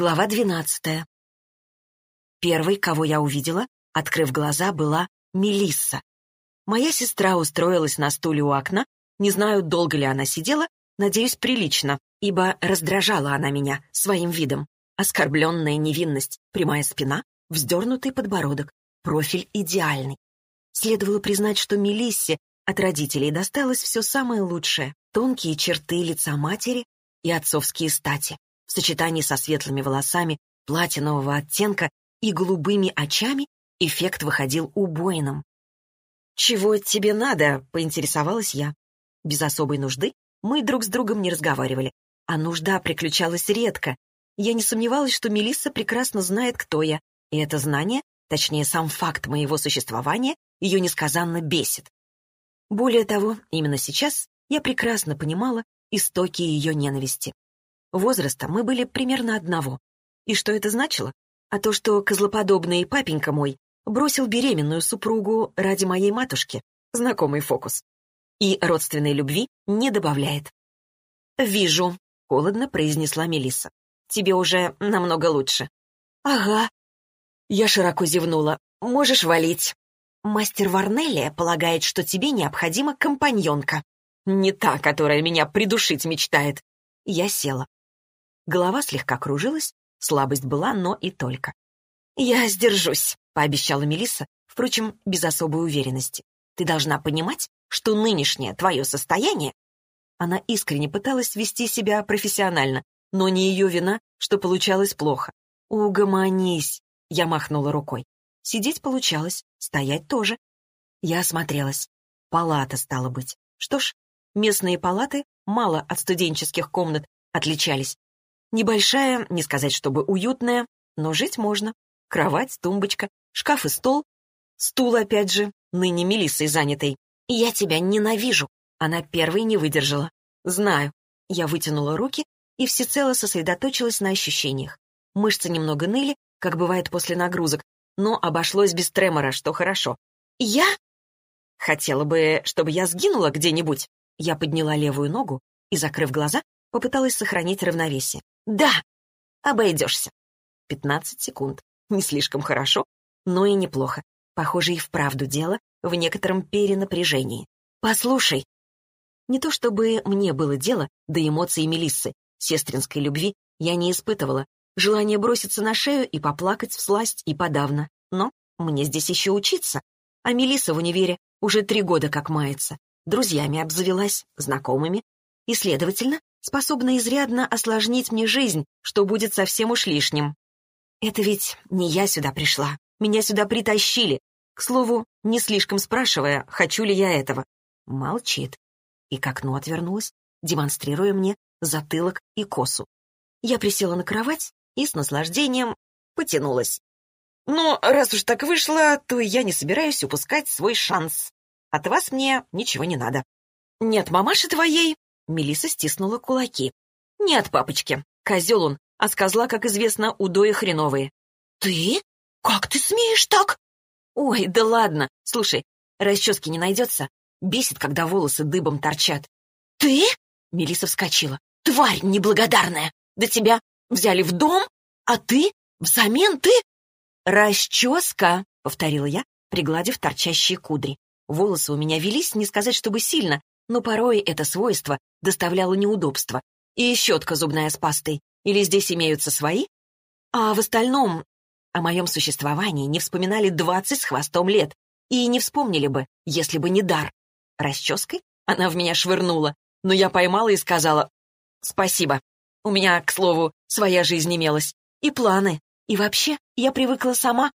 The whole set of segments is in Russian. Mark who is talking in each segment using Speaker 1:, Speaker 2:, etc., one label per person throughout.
Speaker 1: Глава двенадцатая. Первой, кого я увидела, открыв глаза, была Мелисса. Моя сестра устроилась на стуле у окна, не знаю, долго ли она сидела, надеюсь, прилично, ибо раздражала она меня своим видом. Оскорбленная невинность, прямая спина, вздернутый подбородок, профиль идеальный. Следовало признать, что Мелиссе от родителей досталось все самое лучшее. Тонкие черты лица матери и отцовские стати в сочетании со светлыми волосами платинового оттенка и голубыми очами эффект выходил убойным. «Чего тебе надо?» — поинтересовалась я. Без особой нужды мы друг с другом не разговаривали, а нужда приключалась редко. Я не сомневалась, что Мелисса прекрасно знает, кто я, и это знание, точнее, сам факт моего существования, ее несказанно бесит. Более того, именно сейчас я прекрасно понимала истоки ее ненависти. Возраста мы были примерно одного. И что это значило? А то, что козлоподобный папенька мой бросил беременную супругу ради моей матушки. Знакомый фокус. И родственной любви не добавляет. «Вижу», — холодно произнесла Мелисса. «Тебе уже намного лучше». «Ага». Я широко зевнула. «Можешь валить». «Мастер Варнелия полагает, что тебе необходима компаньонка. Не та, которая меня придушить мечтает». Я села. Голова слегка кружилась, слабость была, но и только. «Я сдержусь», — пообещала Мелисса, впрочем, без особой уверенности. «Ты должна понимать, что нынешнее твое состояние...» Она искренне пыталась вести себя профессионально, но не ее вина, что получалось плохо. «Угомонись!» — я махнула рукой. Сидеть получалось, стоять тоже. Я осмотрелась. Палата, стала быть. Что ж, местные палаты мало от студенческих комнат отличались. Небольшая, не сказать, чтобы уютная, но жить можно. Кровать, тумбочка, шкаф и стол. Стул, опять же, ныне Мелиссой занятый. «Я тебя ненавижу!» Она первой не выдержала. «Знаю». Я вытянула руки и всецело сосредоточилась на ощущениях. Мышцы немного ныли, как бывает после нагрузок, но обошлось без тремора, что хорошо. «Я?» «Хотела бы, чтобы я сгинула где-нибудь». Я подняла левую ногу и, закрыв глаза, попыталась сохранить равновесие. «Да, обойдешься». Пятнадцать секунд. Не слишком хорошо, но и неплохо. Похоже, и вправду дело в некотором перенапряжении. «Послушай». Не то чтобы мне было дело до эмоций Мелиссы, сестринской любви я не испытывала. Желание броситься на шею и поплакать всласть и подавно. Но мне здесь еще учиться. А Мелисса в универе уже три года как мается. Друзьями обзавелась, знакомыми. И, следовательно, способна изрядно осложнить мне жизнь, что будет совсем уж лишним. Это ведь не я сюда пришла. Меня сюда притащили. К слову, не слишком спрашивая, хочу ли я этого. Молчит. И к окну отвернулась, демонстрируя мне затылок и косу. Я присела на кровать и с наслаждением потянулась. «Ну, раз уж так вышло, то я не собираюсь упускать свой шанс. От вас мне ничего не надо. Нет мамаши твоей, Мелиса стиснула кулаки. «Нет, папочки, козел он, а с козла, как известно, удои хреновые». «Ты? Как ты смеешь так?» «Ой, да ладно. Слушай, расчески не найдется? Бесит, когда волосы дыбом торчат». «Ты?» — Мелиса вскочила. «Тварь неблагодарная! Да тебя взяли в дом, а ты? Взамен ты?» «Расческа!» — повторила я, пригладив торчащие кудри. Волосы у меня велись, не сказать, чтобы сильно, но порой это свойство доставляло неудобства. И щетка зубная с пастой. Или здесь имеются свои? А в остальном о моем существовании не вспоминали двадцать с хвостом лет. И не вспомнили бы, если бы не дар. Расческой она в меня швырнула, но я поймала и сказала «Спасибо. У меня, к слову, своя жизнь имелась. И планы. И вообще, я привыкла сама».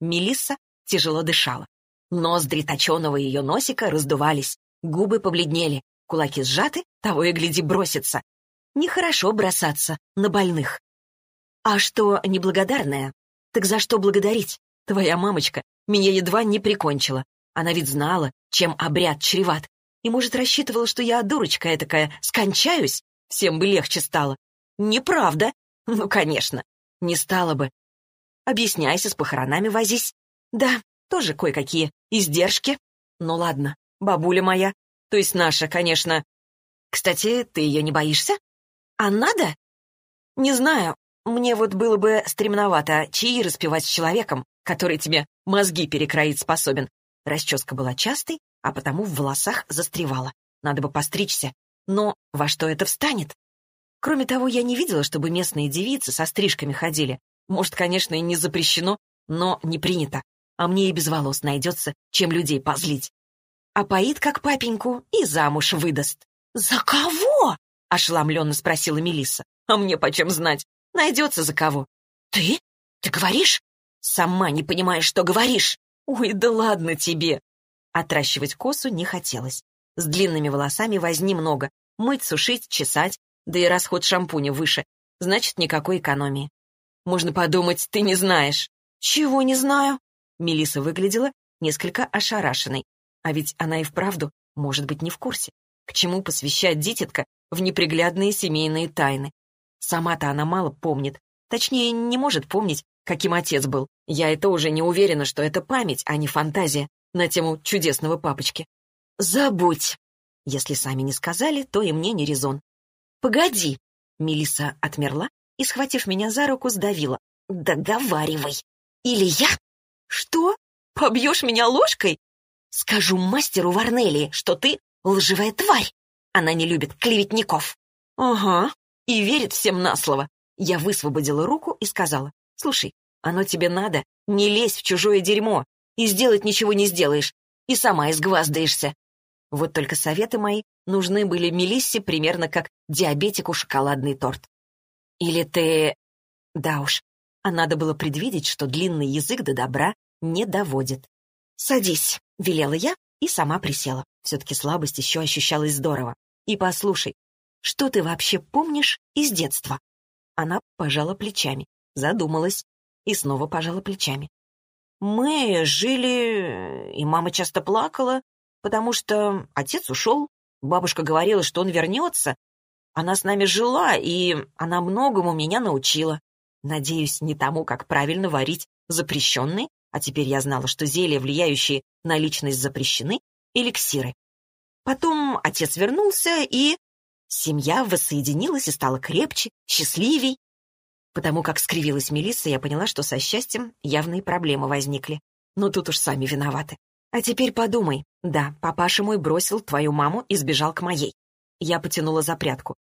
Speaker 1: Мелисса тяжело дышала. Ноздри точеного ее носика раздувались. Губы побледнели, кулаки сжаты, того и гляди бросится. Нехорошо бросаться на больных. А что неблагодарная? Так за что благодарить? Твоя мамочка меня едва не прикончила. Она ведь знала, чем обряд чреват. И, может, рассчитывала, что я, дурочка этакая, скончаюсь? Всем бы легче стало. Неправда. Ну, конечно. Не стало бы. Объясняйся, с похоронами возись. Да, тоже кое-какие издержки. Ну ладно, бабуля моя, то есть наша, конечно. Кстати, ты ее не боишься? А надо? Не знаю. мне вот было бы стремновато чаи распивать с человеком, который тебе мозги перекроить способен. Расческа была частой, а потому в волосах застревала. Надо бы постричься. Но во что это встанет? Кроме того, я не видела, чтобы местные девицы со стрижками ходили. Может, конечно, и не запрещено, но не принято. А мне и без волос найдется, чем людей позлить. А поит как папеньку и замуж выдаст. «За кого?» — ошеломленно спросила Мелисса. «А мне почем знать? Найдется за кого». «Ты? Ты говоришь?» «Сама не понимаешь, что говоришь». «Ой, да ладно тебе!» Отращивать косу не хотелось. С длинными волосами возни много. Мыть, сушить, чесать. Да и расход шампуня выше. Значит, никакой экономии. Можно подумать, ты не знаешь. Чего не знаю? Мелиса выглядела несколько ошарашенной. А ведь она и вправду может быть не в курсе. К чему посвящать дитятка в неприглядные семейные тайны? Сама-то она мало помнит. Точнее, не может помнить, каким отец был. Я это уже не уверена, что это память, а не фантазия на тему чудесного папочки. Забудь. Если сами не сказали, то и мне не резон. Погоди. Мелиса отмерла и, схватив меня за руку, сдавила. Договаривай. Или я? Что? Побьешь меня ложкой? Скажу мастеру Варнелии, что ты лживая тварь. Она не любит клеветников. Ага, и верит всем на слово. Я высвободила руку и сказала, слушай, оно тебе надо, не лезь в чужое дерьмо, и сделать ничего не сделаешь, и сама изгваздаешься. Вот только советы мои нужны были Мелиссе примерно как диабетику шоколадный торт. Или ты... Да уж, а надо было предвидеть, что длинный язык до добра не доводит. «Садись», — велела я и сама присела. Все-таки слабость еще ощущалась здорово. «И послушай, что ты вообще помнишь из детства?» Она пожала плечами, задумалась и снова пожала плечами. «Мы жили, и мама часто плакала, потому что отец ушел. Бабушка говорила, что он вернется. Она с нами жила, и она многому меня научила. Надеюсь, не тому, как правильно варить запрещенный, а теперь я знала, что зелья, влияющие на личность, запрещены, эликсиры. Потом отец вернулся, и семья воссоединилась и стала крепче, счастливей. Потому как скривилась Мелисса, я поняла, что со счастьем явные проблемы возникли. Но тут уж сами виноваты. А теперь подумай. Да, папаша мой бросил твою маму и сбежал к моей. Я потянула за прятку.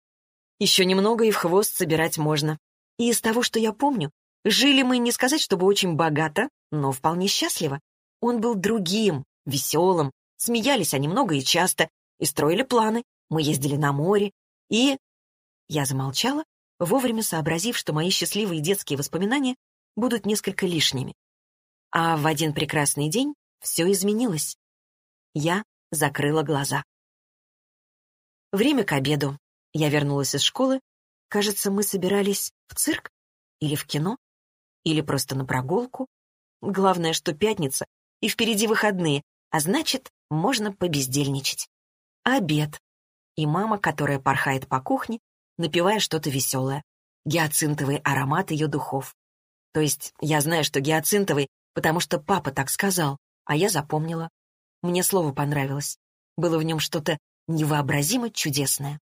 Speaker 1: Еще немного и в хвост собирать можно. И из того, что я помню, жили мы не сказать, чтобы очень богато, но вполне счастливо. Он был другим, веселым, смеялись они много и часто, и строили планы. Мы ездили на море, и... Я замолчала, вовремя сообразив, что мои счастливые детские воспоминания будут несколько лишними. А в один прекрасный день все изменилось. Я закрыла глаза. Время к обеду. Я вернулась из школы. Кажется, мы собирались в цирк или в кино, или просто на прогулку. Главное, что пятница, и впереди выходные, а значит, можно побездельничать. Обед. И мама, которая порхает по кухне, напевая что-то веселое. Гиацинтовый аромат ее духов. То есть я знаю, что гиацинтовый, потому что папа так сказал, а я запомнила. Мне слово понравилось. Было в нем что-то невообразимо чудесное.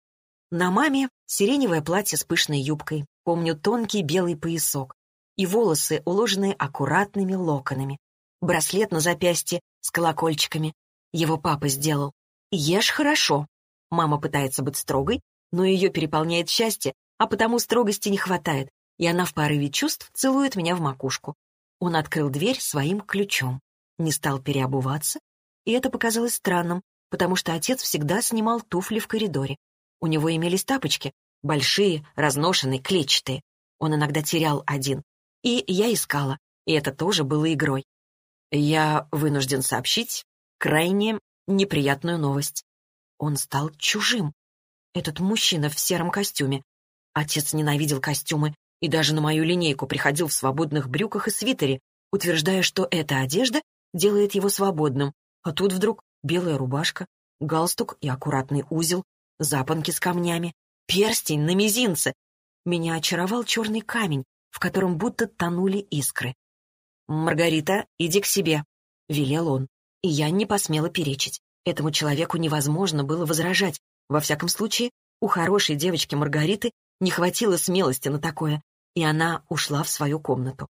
Speaker 1: На маме сиреневое платье с пышной юбкой, помню тонкий белый поясок, и волосы, уложенные аккуратными локонами. Браслет на запястье с колокольчиками. Его папа сделал. «Ешь хорошо». Мама пытается быть строгой, но ее переполняет счастье, а потому строгости не хватает, и она в порыве чувств целует меня в макушку. Он открыл дверь своим ключом, не стал переобуваться, и это показалось странным, потому что отец всегда снимал туфли в коридоре. У него имелись тапочки, большие, разношенные, клетчатые. Он иногда терял один. И я искала, и это тоже было игрой. Я вынужден сообщить крайне неприятную новость. Он стал чужим. Этот мужчина в сером костюме. Отец ненавидел костюмы и даже на мою линейку приходил в свободных брюках и свитере, утверждая, что эта одежда делает его свободным. А тут вдруг белая рубашка, галстук и аккуратный узел, запонки с камнями, перстень на мизинце. Меня очаровал черный камень, в котором будто тонули искры. «Маргарита, иди к себе», — велел он. И я не посмела перечить. Этому человеку невозможно было возражать, во всяком случае, у хорошей девочки Маргариты не хватило смелости на такое, и она ушла в свою комнату.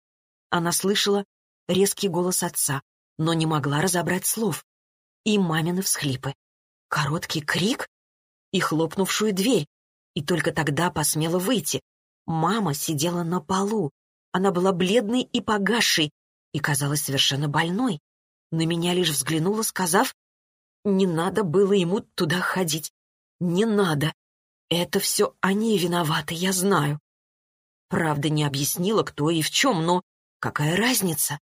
Speaker 1: Она слышала резкий голос отца, но не могла разобрать слов. И мамины всхлипы. Короткий крик и хлопнувшую дверь. И только тогда посмела выйти. Мама сидела на полу. Она была бледной и погасшей, и казалась совершенно больной. На меня лишь взглянула, сказав, «Не надо было ему туда ходить. Не надо. Это все они виноваты, я знаю». Правда, не объяснила, кто и в чем, но какая разница?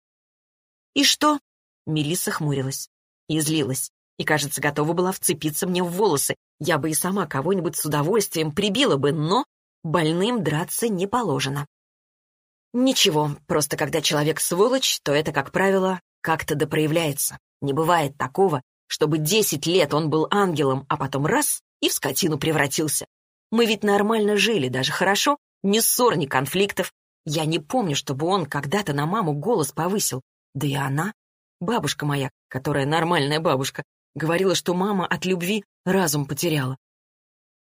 Speaker 1: «И что?» Мелисса хмурилась и злилась, и, кажется, готова была вцепиться мне в волосы. Я бы и сама кого-нибудь с удовольствием прибила бы, но больным драться не положено. Ничего, просто когда человек сволочь, то это, как правило, как-то допроявляется. Не бывает такого, чтобы десять лет он был ангелом, а потом раз — и в скотину превратился. Мы ведь нормально жили, даже хорошо, ни ссор, ни конфликтов. Я не помню, чтобы он когда-то на маму голос повысил. Да и она, бабушка моя, которая нормальная бабушка, говорила, что мама от любви разум потеряла.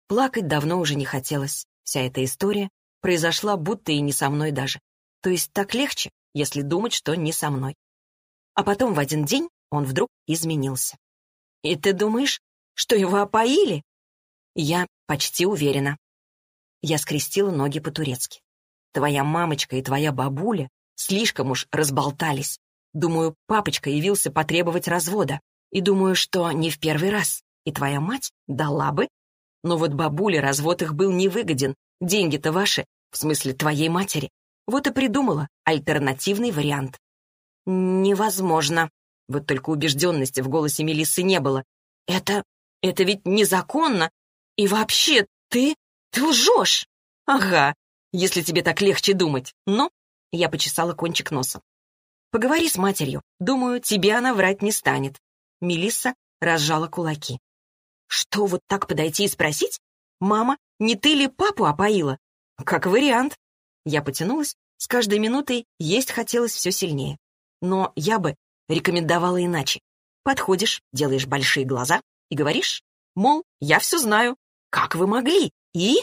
Speaker 1: Плакать давно уже не хотелось. Вся эта история произошла будто и не со мной даже. То есть так легче, если думать, что не со мной. А потом в один день он вдруг изменился. «И ты думаешь, что его опоили?» Я почти уверена. Я скрестила ноги по-турецки. Твоя мамочка и твоя бабуля слишком уж разболтались. Думаю, папочка явился потребовать развода. И думаю, что не в первый раз. И твоя мать дала бы. Но вот бабуле развод их был невыгоден. Деньги-то ваши, в смысле твоей матери. Вот и придумала альтернативный вариант. Невозможно. Вот только убежденности в голосе Мелиссы не было. Это... это ведь незаконно. И вообще, ты... ты лжешь. Ага, если тебе так легче думать. Но я почесала кончик носа. Поговори с матерью. Думаю, тебе она врать не станет. Мелисса разжала кулаки. Что, вот так подойти и спросить? Мама, не ты ли папу опоила? Как вариант. Я потянулась, с каждой минутой есть хотелось все сильнее. Но я бы рекомендовала иначе. Подходишь, делаешь большие глаза и говоришь, мол, я все знаю. Как вы могли? И?